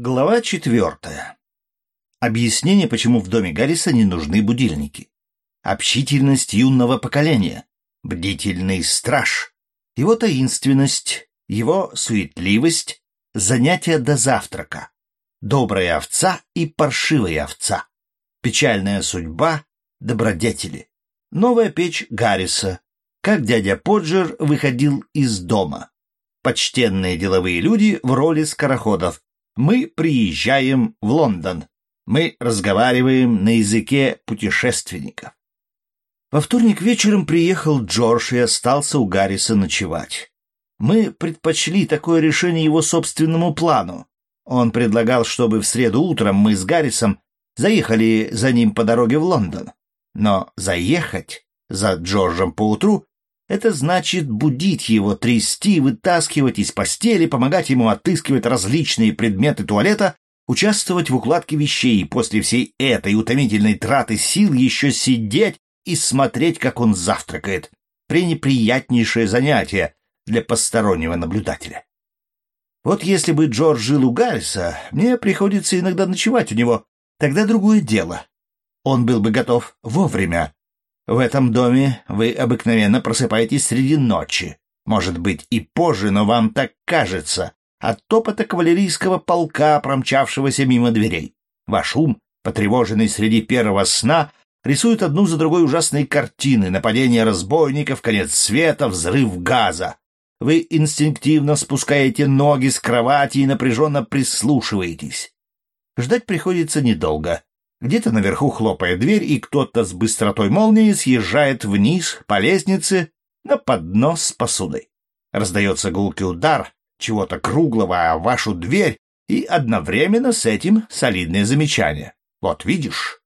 Глава четвертая. Объяснение, почему в доме Гарриса не нужны будильники. Общительность юного поколения. Бдительный страж. Его таинственность, его суетливость, занятия до завтрака. Добрая овца и паршивая овца. Печальная судьба, добродетели. Новая печь Гарриса. Как дядя Поджер выходил из дома. Почтенные деловые люди в роли скороходов мы приезжаем в Лондон. Мы разговариваем на языке путешественников. Во вторник вечером приехал Джордж и остался у Гарриса ночевать. Мы предпочли такое решение его собственному плану. Он предлагал, чтобы в среду утром мы с Гаррисом заехали за ним по дороге в Лондон. Но заехать за Джорджем поутру это значит будить его, трясти, вытаскивать из постели, помогать ему отыскивать различные предметы туалета, участвовать в укладке вещей и после всей этой утомительной траты сил еще сидеть и смотреть, как он завтракает. Пренеприятнейшее занятие для постороннего наблюдателя. Вот если бы Джордж жил у Гарриса, мне приходится иногда ночевать у него, тогда другое дело. Он был бы готов вовремя, в этом доме вы обыкновенно просыпаетесь среди ночи. Может быть, и позже, но вам так кажется, от топота кавалерийского полка, промчавшегося мимо дверей. Ваш ум, потревоженный среди первого сна, рисует одну за другой ужасные картины, нападение разбойников, конец света, взрыв газа. Вы инстинктивно спускаете ноги с кровати и напряженно прислушиваетесь. Ждать приходится недолго. Где-то наверху хлопает дверь, и кто-то с быстротой молнии съезжает вниз по лестнице на поднос с посудой. Раздается гулкий удар чего-то круглого о вашу дверь, и одновременно с этим солидное замечание. Вот видишь?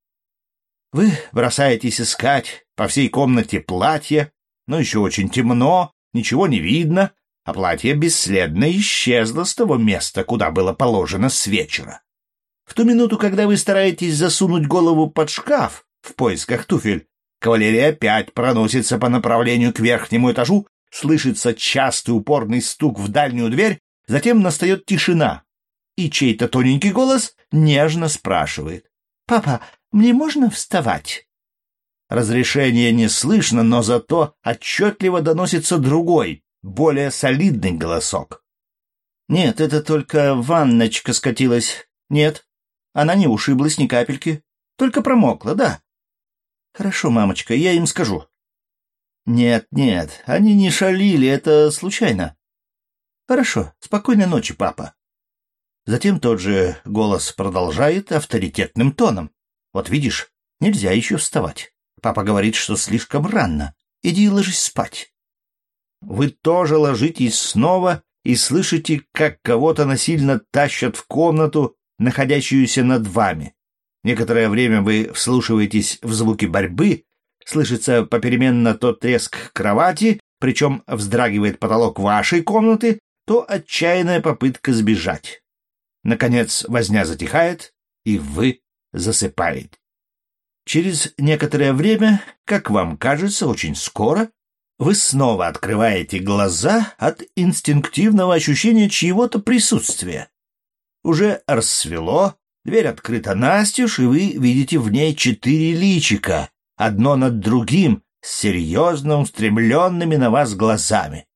Вы бросаетесь искать по всей комнате платье, но еще очень темно, ничего не видно, а платье бесследно исчезло с того места, куда было положено с вечера. В ту минуту, когда вы стараетесь засунуть голову под шкаф в поисках туфель, кавалерия опять проносится по направлению к верхнему этажу, слышится частый упорный стук в дальнюю дверь, затем настает тишина, и чей-то тоненький голос нежно спрашивает. «Папа, мне можно вставать?» Разрешение не слышно, но зато отчетливо доносится другой, более солидный голосок. «Нет, это только ванночка скатилась. Нет, она не ушиблась ни капельки, только промокла, да. Хорошо, мамочка, я им скажу. Нет, нет, они не шалили, это случайно. Хорошо, спокойной ночи, папа. Затем тот же голос продолжает авторитетным тоном. Вот видишь, нельзя еще вставать. Папа говорит, что слишком рано. Иди ложись спать. Вы тоже ложитесь снова и слышите, как кого-то насильно тащат в комнату, находящуюся над вами. Некоторое время вы вслушиваетесь в звуки борьбы, слышится попеременно то треск кровати, причем вздрагивает потолок вашей комнаты, то отчаянная попытка сбежать. Наконец возня затихает, и вы засыпаете. Через некоторое время, как вам кажется, очень скоро, вы снова открываете глаза от инстинктивного ощущения чьего-то присутствия. Уже рассвело, дверь открыта настежь, и вы видите в ней четыре личика, одно над другим, с серьезно устремленными на вас глазами.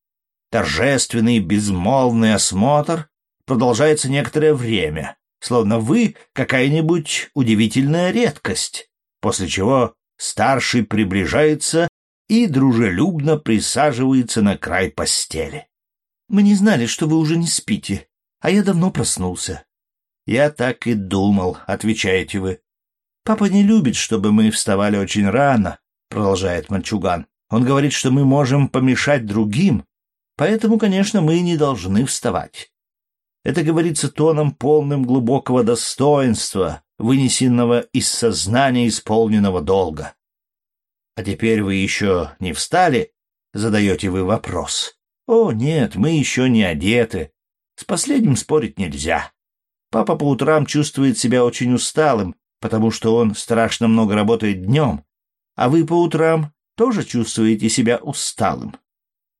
Торжественный безмолвный осмотр продолжается некоторое время, словно вы какая-нибудь удивительная редкость, после чего старший приближается и дружелюбно присаживается на край постели. «Мы не знали, что вы уже не спите», а я давно проснулся. Я так и думал, отвечаете вы. Папа не любит, чтобы мы вставали очень рано, продолжает мальчуган. Он говорит, что мы можем помешать другим, поэтому, конечно, мы не должны вставать. Это говорится тоном полным глубокого достоинства, вынесенного из сознания исполненного долга. А теперь вы еще не встали? Задаете вы вопрос. О, нет, мы еще не одеты, с последним спорить нельзя. Папа по утрам чувствует себя очень усталым, потому что он страшно много работает днем, а вы по утрам тоже чувствуете себя усталым.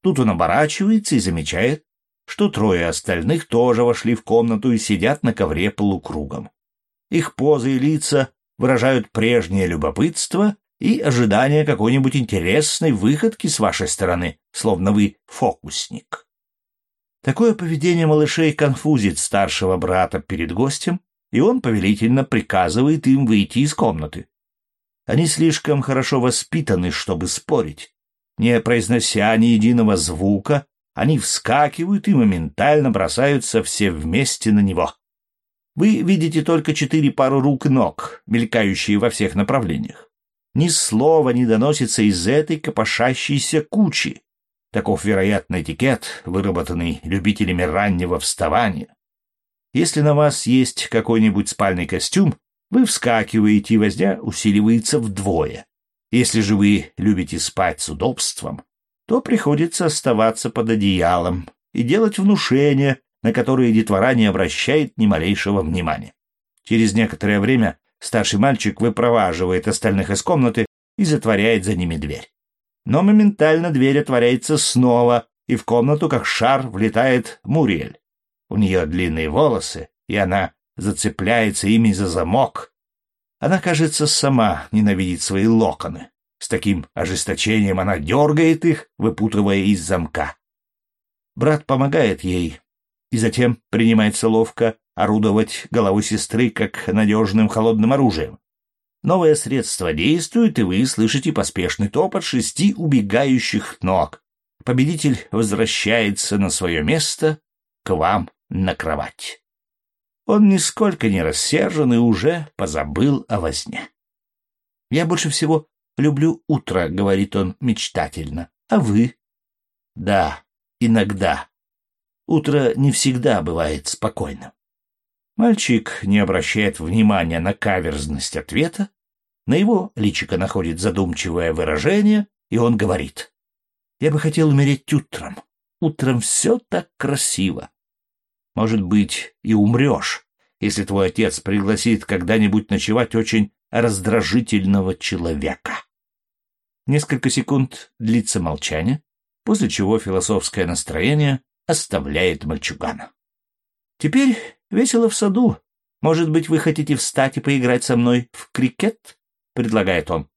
Тут он оборачивается и замечает, что трое остальных тоже вошли в комнату и сидят на ковре полукругом. Их позы и лица выражают прежнее любопытство и ожидание какой-нибудь интересной выходки с вашей стороны, словно вы фокусник. Такое поведение малышей конфузит старшего брата перед гостем, и он повелительно приказывает им выйти из комнаты. Они слишком хорошо воспитаны, чтобы спорить. Не произнося ни единого звука, они вскакивают и моментально бросаются все вместе на него. Вы видите только четыре пары рук и ног, мелькающие во всех направлениях. Ни слова не доносится из этой копошащейся кучи. Таков, вероятно, этикет, выработанный любителями раннего вставания. Если на вас есть какой-нибудь спальный костюм, вы вскакиваете, и возня усиливается вдвое. Если же вы любите спать с удобством, то приходится оставаться под одеялом и делать внушения, на которые детвора не обращает ни малейшего внимания. Через некоторое время старший мальчик выпроваживает остальных из комнаты и затворяет за ними дверь но моментально дверь отворяется снова, и в комнату, как шар, влетает Муриэль. У нее длинные волосы, и она зацепляется ими за замок. Она, кажется, сама ненавидит свои локоны. С таким ожесточением она дергает их, выпутывая из замка. Брат помогает ей, и затем принимается ловко орудовать головой сестры как надежным холодным оружием. Новое средство действует, и вы слышите поспешный топот шести убегающих ног. Победитель возвращается на свое место к вам на кровать. Он нисколько не рассержен и уже позабыл о возне. «Я больше всего люблю утро», — говорит он мечтательно. «А вы?» «Да, иногда. Утро не всегда бывает спокойным». Мальчик не обращает внимания на каверзность ответа. На его личико находит задумчивое выражение, и он говорит. «Я бы хотел умереть утром. Утром все так красиво. Может быть, и умрешь, если твой отец пригласит когда-нибудь ночевать очень раздражительного человека». Несколько секунд длится молчание, после чего философское настроение оставляет мальчугана. Теперь весело в саду. Может быть, вы хотите встать и поиграть со мной в крикет? предлагает он.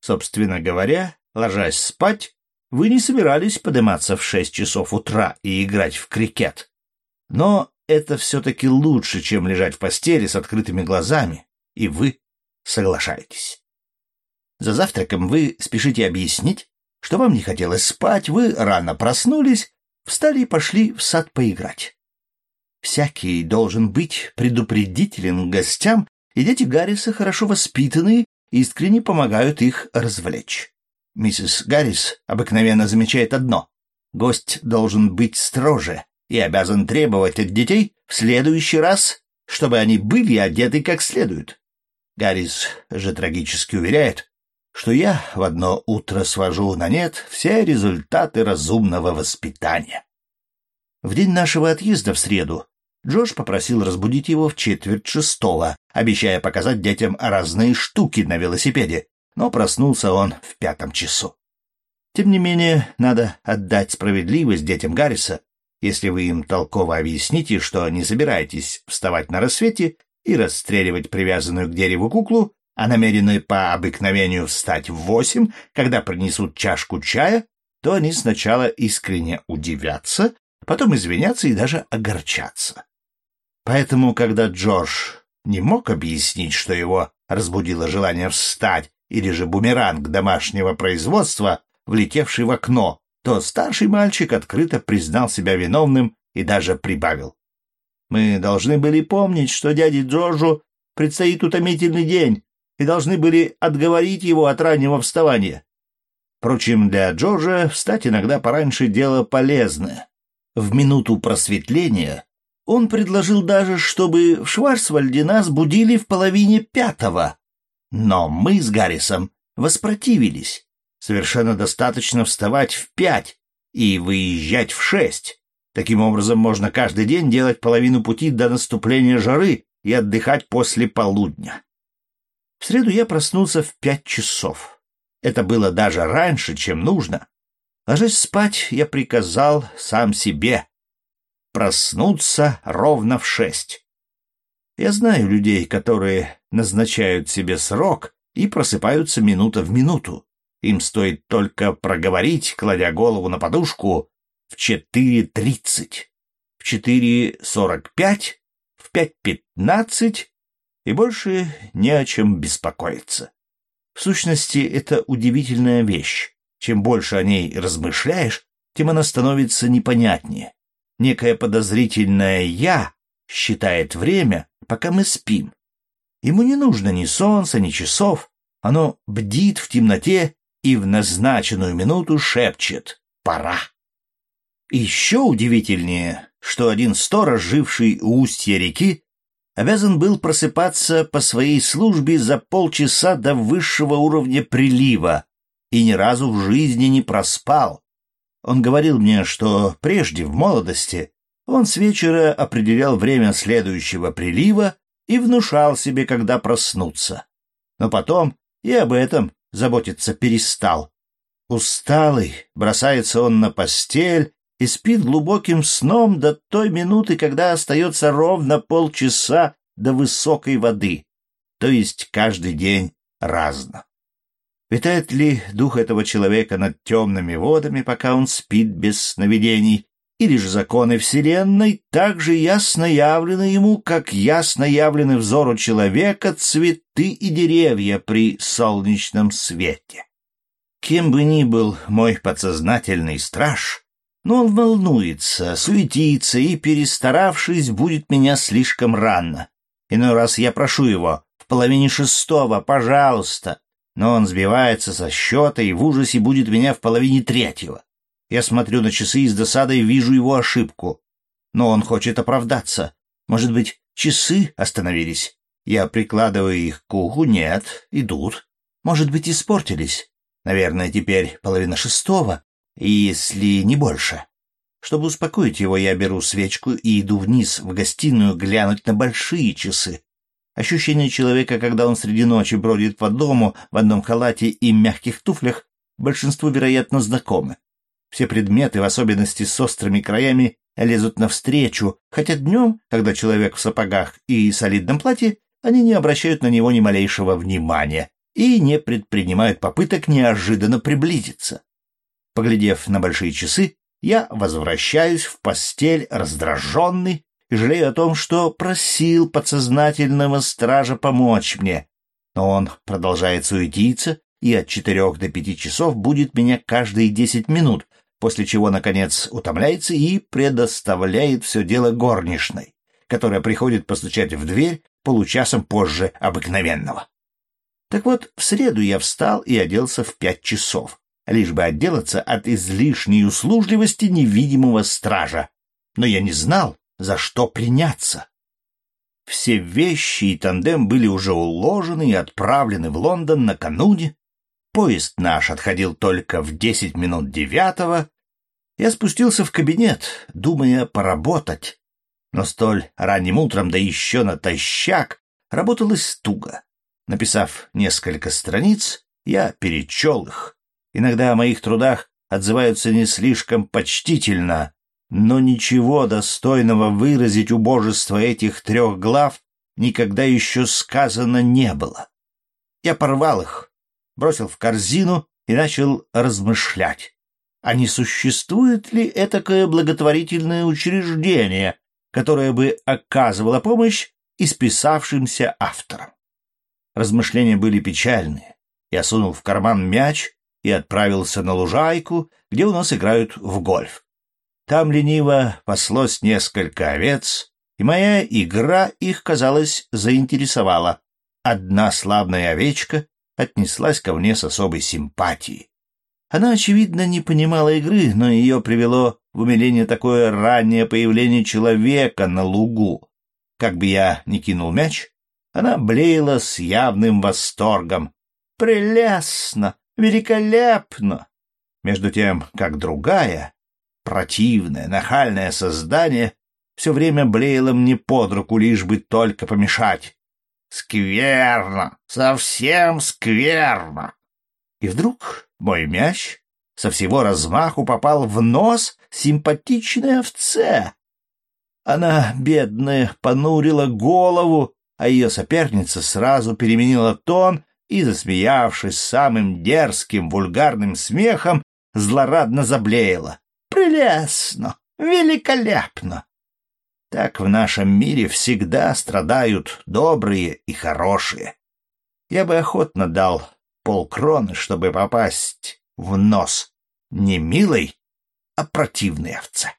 Собственно говоря, ложась спать, вы не собирались подниматься в шесть часов утра и играть в крикет. Но это все-таки лучше, чем лежать в постели с открытыми глазами, и вы соглашаетесь. За завтраком вы спешите объяснить, что вам не хотелось спать, вы рано проснулись, встали и пошли в сад поиграть. Всякий должен быть предупредителен гостям, и дети Гарриса хорошо воспитанные, искренне помогают их развлечь. Миссис Гаррис обыкновенно замечает одно — гость должен быть строже и обязан требовать от детей в следующий раз, чтобы они были одеты как следует. Гаррис же трагически уверяет, что я в одно утро свожу на нет все результаты разумного воспитания. В день нашего отъезда в среду Джош попросил разбудить его в четверть шестого, обещая показать детям разные штуки на велосипеде, но проснулся он в пятом часу. Тем не менее, надо отдать справедливость детям Гарриса, если вы им толково объясните, что не собираетесь вставать на рассвете и расстреливать привязанную к дереву куклу, а намерены по обыкновению встать в восемь, когда принесут чашку чая, то они сначала искренне удивятся, потом извинятся и даже огорчатся. Поэтому, когда Джордж не мог объяснить, что его разбудило желание встать, или же бумеранг домашнего производства, влетевший в окно, то старший мальчик открыто признал себя виновным и даже прибавил. «Мы должны были помнить, что дяде Джорджу предстоит утомительный день, и должны были отговорить его от раннего вставания. Впрочем, для Джорджа встать иногда пораньше дело полезное. В минуту просветления он предложил даже, чтобы в Шварцвальде нас будили в половине пятого. Но мы с Гаррисом воспротивились. Совершенно достаточно вставать в пять и выезжать в шесть. Таким образом, можно каждый день делать половину пути до наступления жары и отдыхать после полудня. В среду я проснулся в пять часов. Это было даже раньше, чем нужно. Ложась спать, я приказал сам себе проснуться ровно в шесть. Я знаю людей, которые назначают себе срок и просыпаются минута в минуту. Им стоит только проговорить, кладя голову на подушку, в 4.30, в 4.45, в 5.15 и больше не о чем беспокоиться. В сущности, это удивительная вещь. Чем больше о ней размышляешь, тем она становится непонятнее. Некое подозрительное «я» считает время, пока мы спим. Ему не нужно ни солнца, ни часов. Оно бдит в темноте и в назначенную минуту шепчет «пора». Еще удивительнее, что один сторож, живший у устья реки, обязан был просыпаться по своей службе за полчаса до высшего уровня прилива и ни разу в жизни не проспал. Он говорил мне, что прежде, в молодости, он с вечера определял время следующего прилива и внушал себе, когда проснуться. Но потом и об этом заботиться перестал. Усталый, бросается он на постель и спит глубоким сном до той минуты, когда остается ровно полчаса до высокой воды, то есть каждый день разно. Витает ли дух этого человека над темными водами, пока он спит без сновидений, или же законы Вселенной так же ясно явлены ему, как ясно явлены взору человека цветы и деревья при солнечном свете? Кем бы ни был мой подсознательный страж, но он волнуется, суетится и, перестаравшись, будет меня слишком рано. Иной раз я прошу его в половине шестого, пожалуйста, но он сбивается со счета и в ужасе будет меня в половине третьего. Я смотрю на часы и с досадой вижу его ошибку. Но он хочет оправдаться. Может быть, часы остановились? Я прикладываю их к уху. Нет, идут. Может быть, испортились. Наверное, теперь половина шестого если не больше. Чтобы успокоить его, я беру свечку и иду вниз в гостиную глянуть на большие часы. Ощущение человека, когда он среди ночи бродит по дому в одном халате и мягких туфлях, большинству, вероятно, знакомы. Все предметы, в особенности с острыми краями, лезут навстречу, хотя днем, когда человек в сапогах и солидном платье, они не обращают на него ни малейшего внимания и не предпринимают попыток неожиданно приблизиться. Поглядев на большие часы, я возвращаюсь в постель раздраженный жалею о том, что просил подсознательного стража помочь мне. Но он продолжает суетиться и от четырех до пяти часов будет меня каждые десять минут, после чего, наконец, утомляется и предоставляет все дело горничной, которая приходит постучать в дверь получасом позже обыкновенного. Так вот, в среду я встал и оделся в пять часов лишь бы отделаться от излишней услужливости невидимого стража. Но я не знал, за что приняться. Все вещи и тандем были уже уложены и отправлены в Лондон накануне. Поезд наш отходил только в десять минут девятого. Я спустился в кабинет, думая поработать. Но столь ранним утром, да еще натощак, работалось туго. Написав несколько страниц, я перечел их. Иногда о моих трудах отзываются не слишком почтительно, но ничего достойного выразить убожество этих трех глав никогда еще сказано не было. Я порвал их, бросил в корзину и начал размышлять. А не существует ли этакое благотворительное учреждение, которое бы оказывало помощь исписавшимся авторам? Размышления были печальные. Я сунул в карман мяч и отправился на лужайку, где у нас играют в гольф. Там лениво паслось несколько овец, и моя игра их, казалось, заинтересовала. Одна славная овечка отнеслась ко мне с особой симпатией. Она, очевидно, не понимала игры, но ее привело в умиление такое раннее появление человека на лугу. Как бы я ни кинул мяч, она блеяла с явным восторгом. «Прелестно! Великолепно! Между тем, как другая, противное, нахальное создание все время блеяло мне под руку, лишь бы только помешать. Скверно! Совсем скверно! И вдруг мой мяч со всего размаху попал в нос симпатичной овце. Она, бедная, понурила голову, а ее соперница сразу переменила тон и, засмеявшись самым дерзким вульгарным смехом, злорадно заблеяла. «Прелестно! Великолепно!» Так в нашем мире всегда страдают добрые и хорошие. Я бы охотно дал полкроны, чтобы попасть в нос не милой, а противной овце.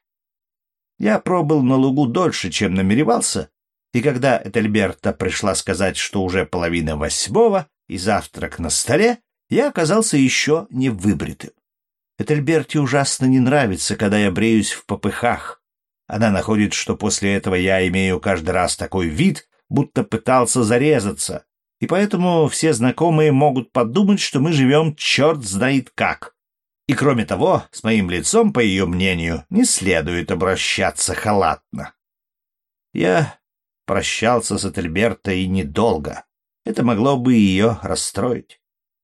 Я пробыл на лугу дольше, чем намеревался, и когда Этельберта пришла сказать, что уже половина восьмого и завтрак на столе, я оказался еще не выбритым. Этельберте ужасно не нравится, когда я бреюсь в попыхах. Она находит, что после этого я имею каждый раз такой вид, будто пытался зарезаться, и поэтому все знакомые могут подумать, что мы живем черт знает как. И кроме того, с моим лицом, по ее мнению, не следует обращаться халатно. Я прощался с Этельбертой недолго. Это могло бы ее расстроить.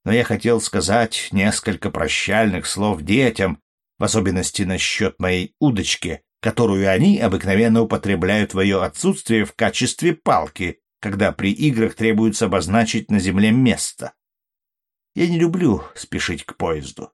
Но я хотел сказать несколько прощальных слов детям, в особенности насчет моей удочки, которую они обыкновенно употребляют в ее отсутствие в качестве палки, когда при играх требуется обозначить на земле место. Я не люблю спешить к поезду.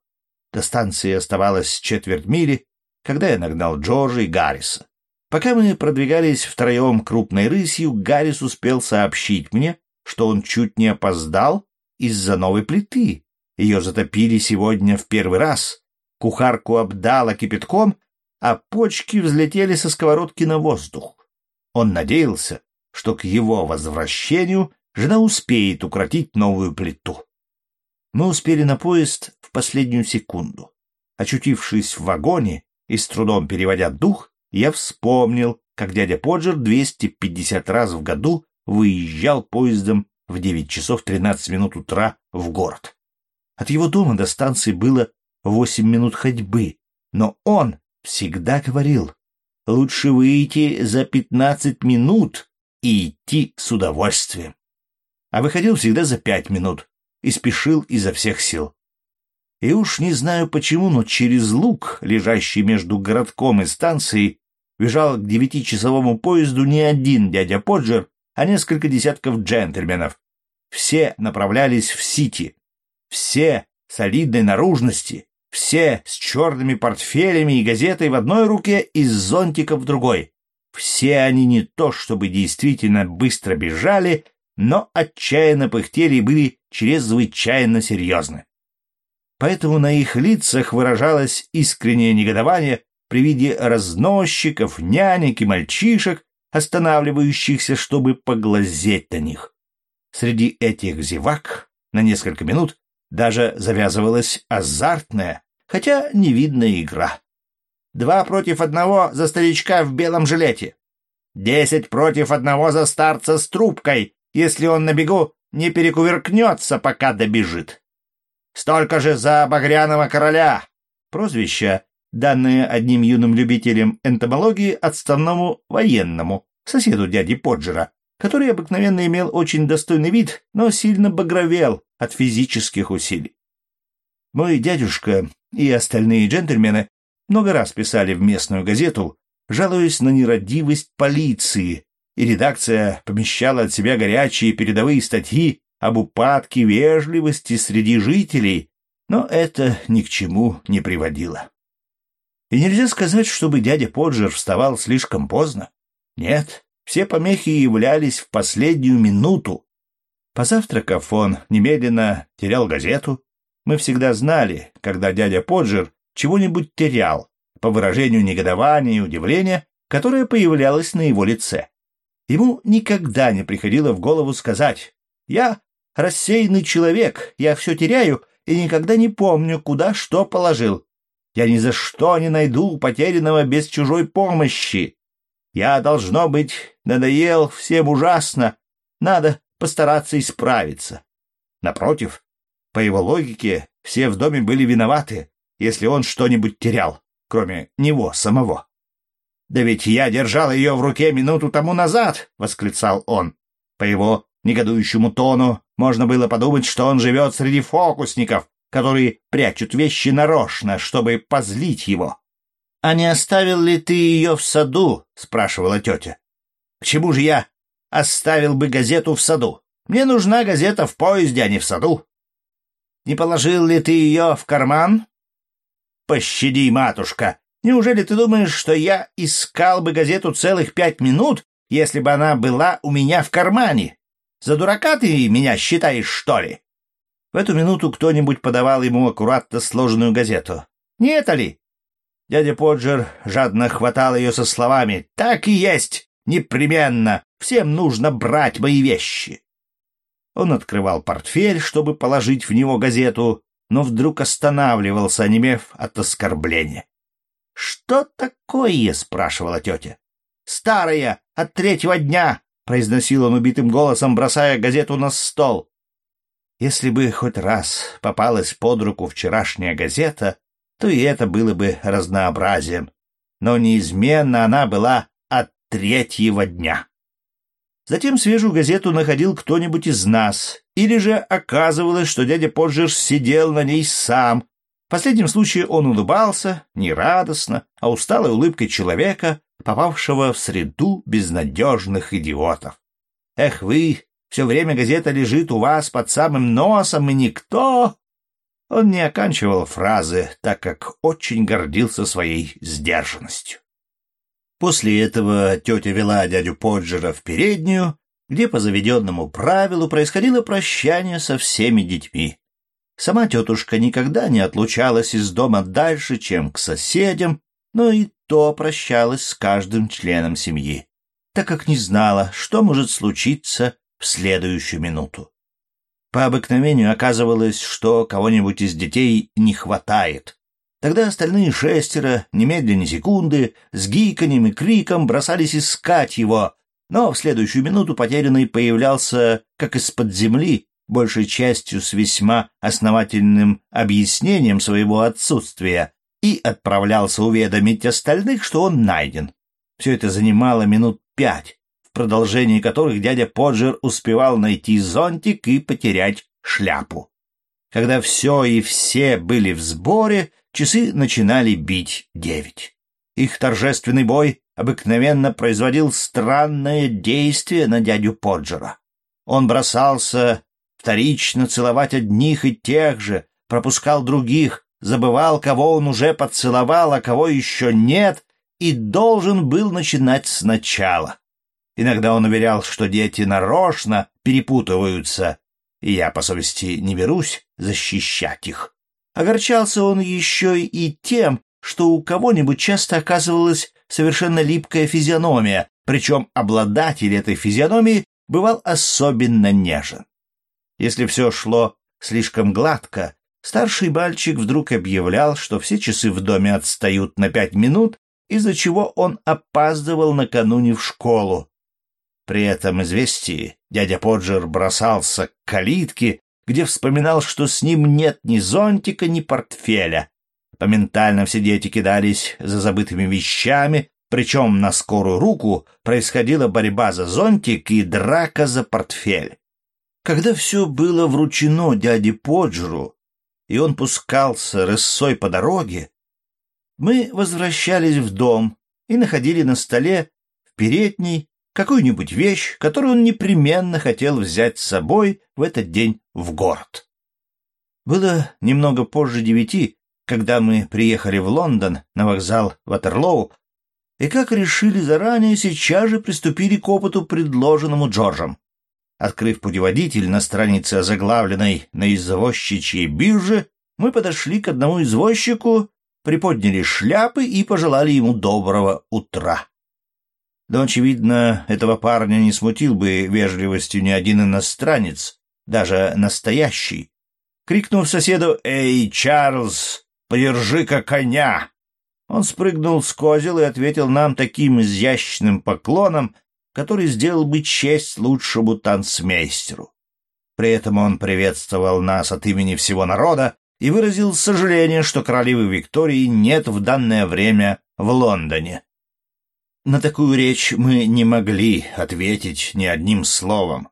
До станции оставалось четверть мили, когда я нагнал Джорджа и Гарриса. Пока мы продвигались втроем крупной рысью, Гаррис успел сообщить мне, что он чуть не опоздал из-за новой плиты. Ее затопили сегодня в первый раз. Кухарку обдало кипятком, а почки взлетели со сковородки на воздух. Он надеялся, что к его возвращению жена успеет укротить новую плиту. Мы успели на поезд в последнюю секунду. Очутившись в вагоне и с трудом переводя дух, я вспомнил, как дядя Поджер 250 раз в году выезжал поездом в 9 часов 13 минут утра в город. От его дома до станции было 8 минут ходьбы, но он всегда говорил, лучше выйти за 15 минут и идти с удовольствием. А выходил всегда за пять минут и спешил изо всех сил. И уж не знаю почему, но через луг, лежащий между городком и станцией, бежал к девятичасовому поезду не один дядя Поджер, а несколько десятков джентльменов. Все направлялись в Сити. Все солидной наружности, все с черными портфелями и газетой в одной руке и с зонтиком в другой. Все они не то чтобы действительно быстро бежали, но отчаянно пыхтели и были чрезвычайно серьезны. Поэтому на их лицах выражалось искреннее негодование при виде разносчиков, нянек и мальчишек, останавливающихся, чтобы поглазеть на них. Среди этих зевак на несколько минут даже завязывалась азартная, хотя невидная игра. Два против одного за старичка в белом жилете. Десять против одного за старца с трубкой, если он на бегу не перекувыркнется, пока добежит. Столько же за багряного короля. Прозвище, данное одним юным любителем энтомологии отставному военному, соседу дяди Поджера, который обыкновенно имел очень достойный вид, но сильно багровел от физических усилий. Мой дядюшка и остальные джентльмены много раз писали в местную газету, жалуясь на нерадивость полиции, и редакция помещала от себя горячие передовые статьи об упадке вежливости среди жителей, но это ни к чему не приводило. И нельзя сказать, чтобы дядя Поджер вставал слишком поздно. Нет, все помехи являлись в последнюю минуту. Позавтракав, он немедленно терял газету. Мы всегда знали, когда дядя Поджер чего-нибудь терял, по выражению негодования и удивления, которое появлялось на его лице. Ему никогда не приходило в голову сказать «Я рассеянный человек, я все теряю и никогда не помню, куда что положил. Я ни за что не найду потерянного без чужой помощи. Я, должно быть, надоел всем ужасно, надо постараться исправиться». Напротив, по его логике, все в доме были виноваты, если он что-нибудь терял, кроме него самого. «Да ведь я держал ее в руке минуту тому назад!» — восклицал он. По его негодующему тону можно было подумать, что он живет среди фокусников, которые прячут вещи нарочно, чтобы позлить его. «А не оставил ли ты ее в саду?» — спрашивала тетя. «К чему же я оставил бы газету в саду? Мне нужна газета в поезде, а не в саду». «Не положил ли ты ее в карман?» «Пощади, матушка! Неужели ты думаешь, что я искал бы газету целых пять минут, если бы она была у меня в кармане? За дурака ты меня считаешь, что ли?» В эту минуту кто-нибудь подавал ему аккуратно сложенную газету. «Не это ли?» Дядя Поджер жадно хватал ее со словами «Так и есть! Непременно! Всем нужно брать мои вещи!» Он открывал портфель, чтобы положить в него газету, но вдруг останавливался, онемев от оскорбления. «Что такое?» — спрашивала тетя. «Старая, от третьего дня!» — произносил он убитым голосом, бросая газету на стол. Если бы хоть раз попалась под руку вчерашняя газета, то и это было бы разнообразием. Но неизменно она была от третьего дня. Затем свежую газету находил кто-нибудь из нас, или же оказывалось, что дядя Поджерс сидел на ней сам. В последнем случае он улыбался, не радостно, а усталой улыбкой человека, попавшего в среду безнадежных идиотов. «Эх вы, все время газета лежит у вас под самым носом, и никто...» Он не оканчивал фразы, так как очень гордился своей сдержанностью. После этого тетя вела дядю Поджера в переднюю, где по заведенному правилу происходило прощание со всеми детьми. Сама тетушка никогда не отлучалась из дома дальше, чем к соседям, но и то прощалась с каждым членом семьи, так как не знала, что может случиться в следующую минуту. По обыкновению оказывалось, что кого-нибудь из детей не хватает, Тогда остальные шестеро, немедленно секунды, с гиканьем и криком бросались искать его, но в следующую минуту потерянный появлялся, как из-под земли, большей частью с весьма основательным объяснением своего отсутствия, и отправлялся уведомить остальных, что он найден. Все это занимало минут пять, продолжении которых дядя Поджер успевал найти зонтик и потерять шляпу. Когда все и все были в сборе, часы начинали бить девять. Их торжественный бой обыкновенно производил странное действие на дядю Поджера. Он бросался вторично целовать одних и тех же, пропускал других, забывал, кого он уже поцеловал, а кого еще нет, и должен был начинать сначала. Иногда он уверял, что дети нарочно перепутываются, и я, по совести, не берусь защищать их. Огорчался он еще и тем, что у кого-нибудь часто оказывалась совершенно липкая физиономия, причем обладатель этой физиономии бывал особенно нежен. Если все шло слишком гладко, старший мальчик вдруг объявлял, что все часы в доме отстают на пять минут, из-за чего он опаздывал накануне в школу. При этом известии дядя Поджер бросался к калитке где вспоминал, что с ним нет ни зонтика, ни портфеля. Моментально все дети кидались за забытыми вещами, причем на скорую руку происходила борьба за зонтик и драка за портфель. Когда все было вручено дяде Поджеру, и он пускался рысой по дороге, мы возвращались в дом и находили на столе в передней какую-нибудь вещь, которую он непременно хотел взять с собой в этот день в город. Было немного позже девяти, когда мы приехали в Лондон на вокзал Ватерлоу, и, как решили заранее, сейчас же приступили к опыту, предложенному Джорджем. Открыв путеводитель на странице, заглавленной на извозчичьей бирже, мы подошли к одному извозчику, приподняли шляпы и пожелали ему доброго утра. Да, очевидно, этого парня не смутил бы вежливостью ни один иностранец, даже настоящий. Крикнув соседу «Эй, Чарльз, подержи-ка коня!» Он спрыгнул с козел и ответил нам таким изящным поклоном, который сделал бы честь лучшему танцмейстеру. При этом он приветствовал нас от имени всего народа и выразил сожаление, что королевы Виктории нет в данное время в Лондоне. На такую речь мы не могли ответить ни одним словом.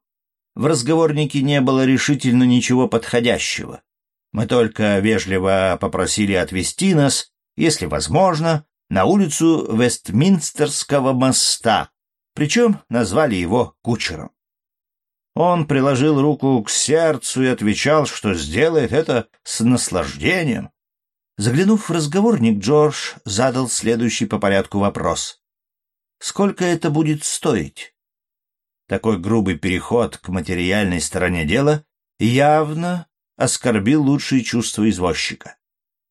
В разговорнике не было решительно ничего подходящего. Мы только вежливо попросили отвезти нас, если возможно, на улицу Вестминстерского моста, причем назвали его кучером. Он приложил руку к сердцу и отвечал, что сделает это с наслаждением. Заглянув в разговорник, Джордж задал следующий по порядку вопрос. «Сколько это будет стоить?» Такой грубый переход к материальной стороне дела явно оскорбил лучшие чувства извозчика.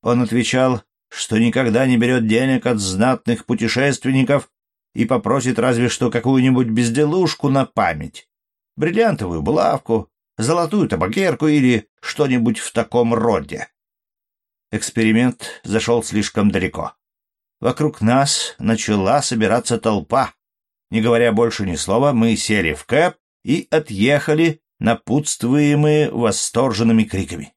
Он отвечал, что никогда не берет денег от знатных путешественников и попросит разве что какую-нибудь безделушку на память бриллиантовую булавку, золотую табакерку или что-нибудь в таком роде. Эксперимент зашел слишком далеко. Вокруг нас начала собираться толпа. Не говоря больше ни слова, мы сели в кэп и отъехали, напутствуемые восторженными криками.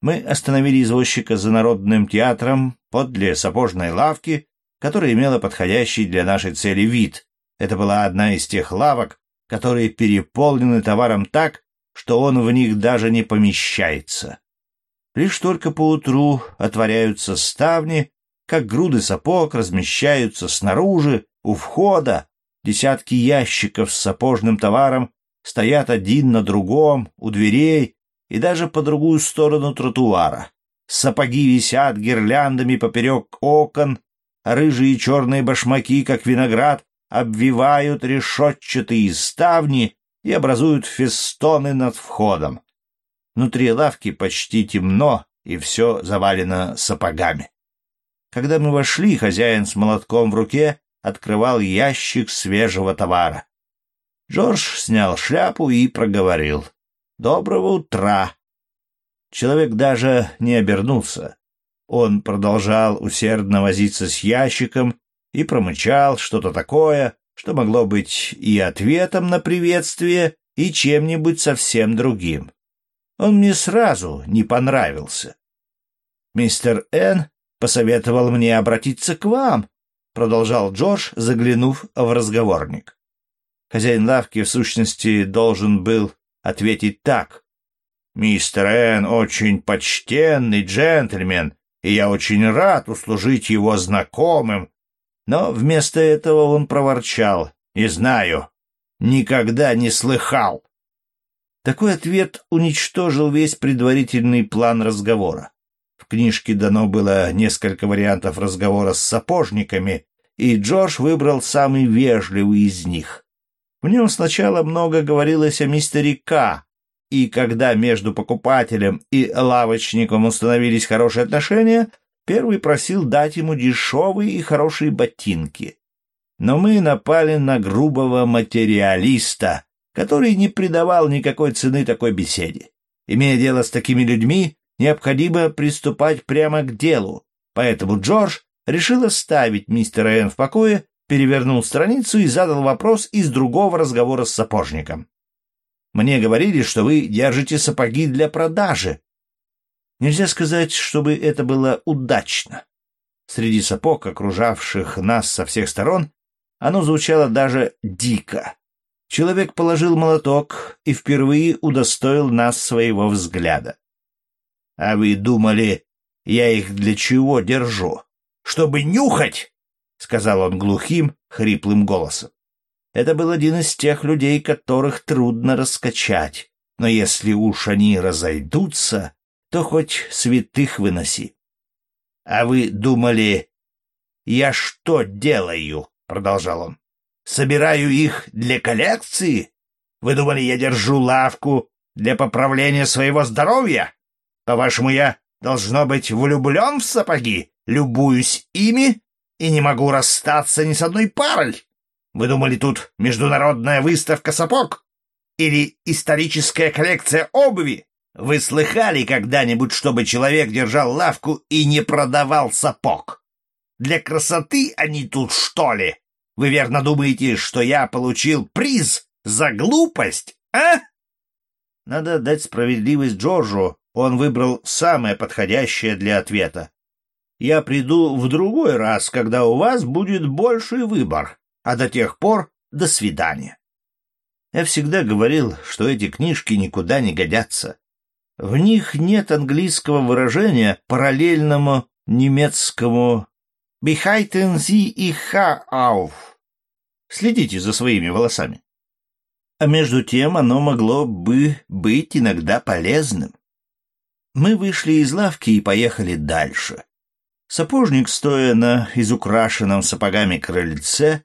Мы остановили извозчика за народным театром подле сапожной лавки, которая имела подходящий для нашей цели вид. Это была одна из тех лавок, которые переполнены товаром так, что он в них даже не помещается. Лишь только поутру отворяются ставни, как груды сапог размещаются снаружи, у входа, десятки ящиков с сапожным товаром стоят один на другом, у дверей и даже по другую сторону тротуара. Сапоги висят гирляндами поперек окон, рыжие и черные башмаки, как виноград, обвивают решетчатые ставни и образуют фестоны над входом. Внутри лавки почти темно, и все завалено сапогами. Когда мы вошли, хозяин с молотком в руке открывал ящик свежего товара. Джордж снял шляпу и проговорил. «Доброго утра!» Человек даже не обернулся. Он продолжал усердно возиться с ящиком и промычал что-то такое, что могло быть и ответом на приветствие, и чем-нибудь совсем другим. Он мне сразу не понравился. «Мистер Н. посоветовал мне обратиться к вам», — продолжал Джордж, заглянув в разговорник. Хозяин лавки, в сущности, должен был ответить так. «Мистер Н. очень почтенный джентльмен, и я очень рад услужить его знакомым, но вместо этого он проворчал. «Не знаю. Никогда не слыхал». Такой ответ уничтожил весь предварительный план разговора. Книжке дано было несколько вариантов разговора с сапожниками, и Джордж выбрал самый вежливый из них. В нем сначала много говорилось о мистере К, и когда между покупателем и лавочником установились хорошие отношения, Первый просил дать ему дешевые и хорошие ботинки. Но мы напали на грубого материалиста, который не придавал никакой цены такой беседе. Имея дело с такими людьми, необходимо приступать прямо к делу, поэтому Джордж решил оставить мистера Н в покое, перевернул страницу и задал вопрос из другого разговора с сапожником. «Мне говорили, что вы держите сапоги для продажи. Нельзя сказать, чтобы это было удачно. Среди сапог, окружавших нас со всех сторон, оно звучало даже дико. Человек положил молоток и впервые удостоил нас своего взгляда. — А вы думали, я их для чего держу? Чтобы нюхать? — сказал он глухим, хриплым голосом. Это был один из тех людей, которых трудно раскачать, но если уж они разойдутся, то хоть святых выноси. — А вы думали, я что делаю? — продолжал он. — Собираю их для коллекции? Вы думали, я держу лавку для поправления своего здоровья? По-вашему, я, должно быть, влюблен в сапоги, любуюсь ими и не могу расстаться ни с одной парой? Вы думали, тут международная выставка сапог? Или историческая коллекция обуви? Вы слыхали когда-нибудь, чтобы человек держал лавку и не продавал сапог? Для красоты они тут, что ли? Вы верно думаете, что я получил приз за глупость, а? Надо дать справедливость Джорджу, он выбрал самое подходящее для ответа. Я приду в другой раз, когда у вас будет больший выбор, а до тех пор до свидания. Я всегда говорил, что эти книжки никуда не годятся. В них нет английского выражения, параллельному немецкому зи и ха ауф. Следите за своими волосами. А между тем оно могло бы быть иногда полезным. Мы вышли из лавки и поехали дальше. Сапожник, стоя на изукрашенном сапогами крыльце,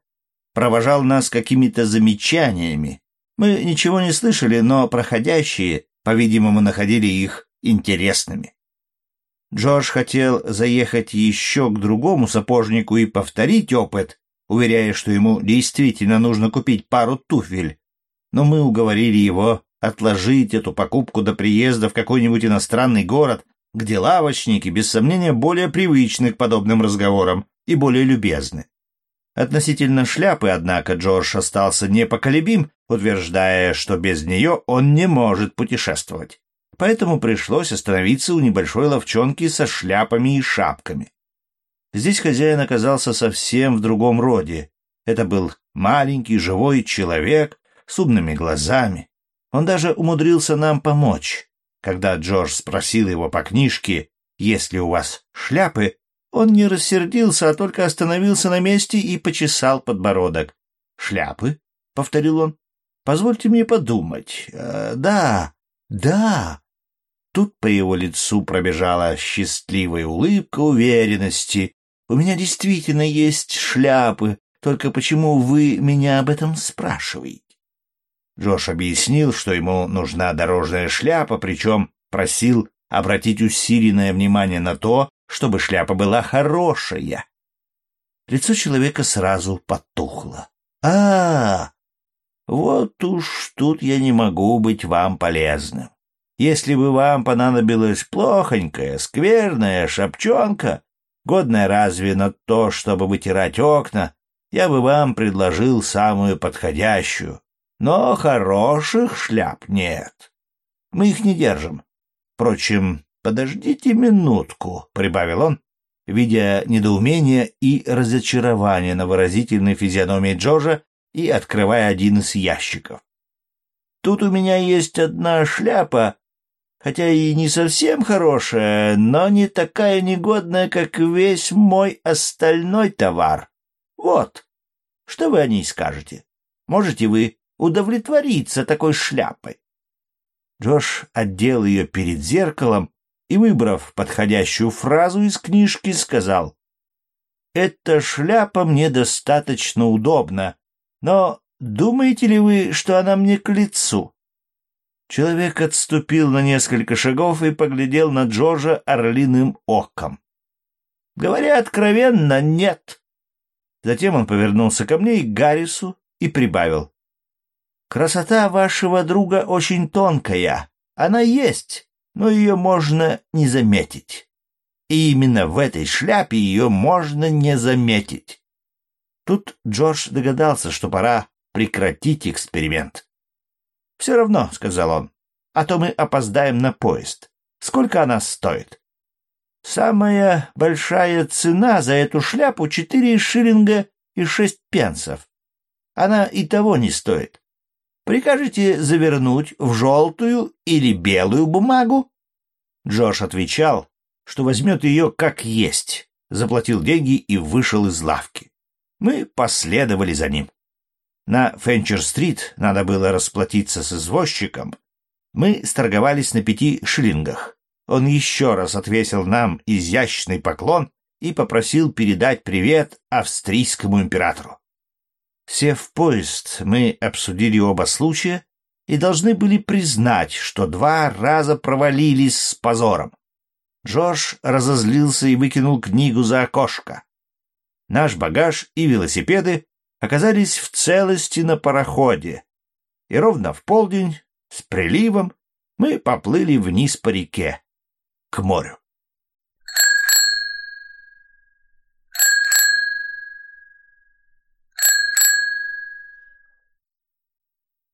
провожал нас какими-то замечаниями. Мы ничего не слышали, но проходящие, по-видимому, находили их интересными. Джордж хотел заехать еще к другому сапожнику и повторить опыт, уверяя, что ему действительно нужно купить пару туфель. Но мы уговорили его отложить эту покупку до приезда в какой-нибудь иностранный город, где лавочники, без сомнения, более привычны к подобным разговорам и более любезны. Относительно шляпы, однако, Джордж остался непоколебим, утверждая, что без нее он не может путешествовать поэтому пришлось остановиться у небольшой ловчонки со шляпами и шапками. Здесь хозяин оказался совсем в другом роде. Это был маленький живой человек с умными глазами. Он даже умудрился нам помочь. Когда Джордж спросил его по книжке, есть ли у вас шляпы, он не рассердился, а только остановился на месте и почесал подбородок. «Шляпы?» — повторил он. «Позвольте мне подумать. Э, да, да, Тут по его лицу пробежала счастливая улыбка уверенности. «У меня действительно есть шляпы, только почему вы меня об этом спрашиваете?» Джош объяснил, что ему нужна дорожная шляпа, причем просил обратить усиленное внимание на то, чтобы шляпа была хорошая. Лицо человека сразу потухло. а, -а вот уж тут я не могу быть вам полезным. Если бы вам понадобилась плохонькая, скверная шапчонка, годная разве на то, чтобы вытирать окна, я бы вам предложил самую подходящую. Но хороших шляп нет. Мы их не держим. Впрочем, подождите минутку, — прибавил он, видя недоумение и разочарование на выразительной физиономии Джорджа и открывая один из ящиков. Тут у меня есть одна шляпа, хотя и не совсем хорошая, но не такая негодная, как весь мой остальной товар. Вот, что вы о ней скажете? Можете вы удовлетвориться такой шляпой?» Джош отдел ее перед зеркалом и, выбрав подходящую фразу из книжки, сказал, «Эта шляпа мне достаточно удобна, но думаете ли вы, что она мне к лицу?» Человек отступил на несколько шагов и поглядел на Джорджа орлиным оком. Говоря откровенно, нет. Затем он повернулся ко мне и Гаррису и прибавил. «Красота вашего друга очень тонкая. Она есть, но ее можно не заметить. И именно в этой шляпе ее можно не заметить». Тут Джордж догадался, что пора прекратить эксперимент. «Все равно», — сказал он, — «а то мы опоздаем на поезд. Сколько она стоит?» «Самая большая цена за эту шляпу — четыре шиллинга и шесть пенсов. Она и того не стоит. Прикажете завернуть в желтую или белую бумагу?» Джош отвечал, что возьмет ее как есть, заплатил деньги и вышел из лавки. Мы последовали за ним. На Фенчер-стрит надо было расплатиться с извозчиком. Мы сторговались на пяти шиллингах. Он еще раз отвесил нам изящный поклон и попросил передать привет австрийскому императору. Сев в поезд, мы обсудили оба случая и должны были признать, что два раза провалились с позором. Джордж разозлился и выкинул книгу за окошко. Наш багаж и велосипеды оказались в целости на пароходе, и ровно в полдень, с приливом, мы поплыли вниз по реке, к морю.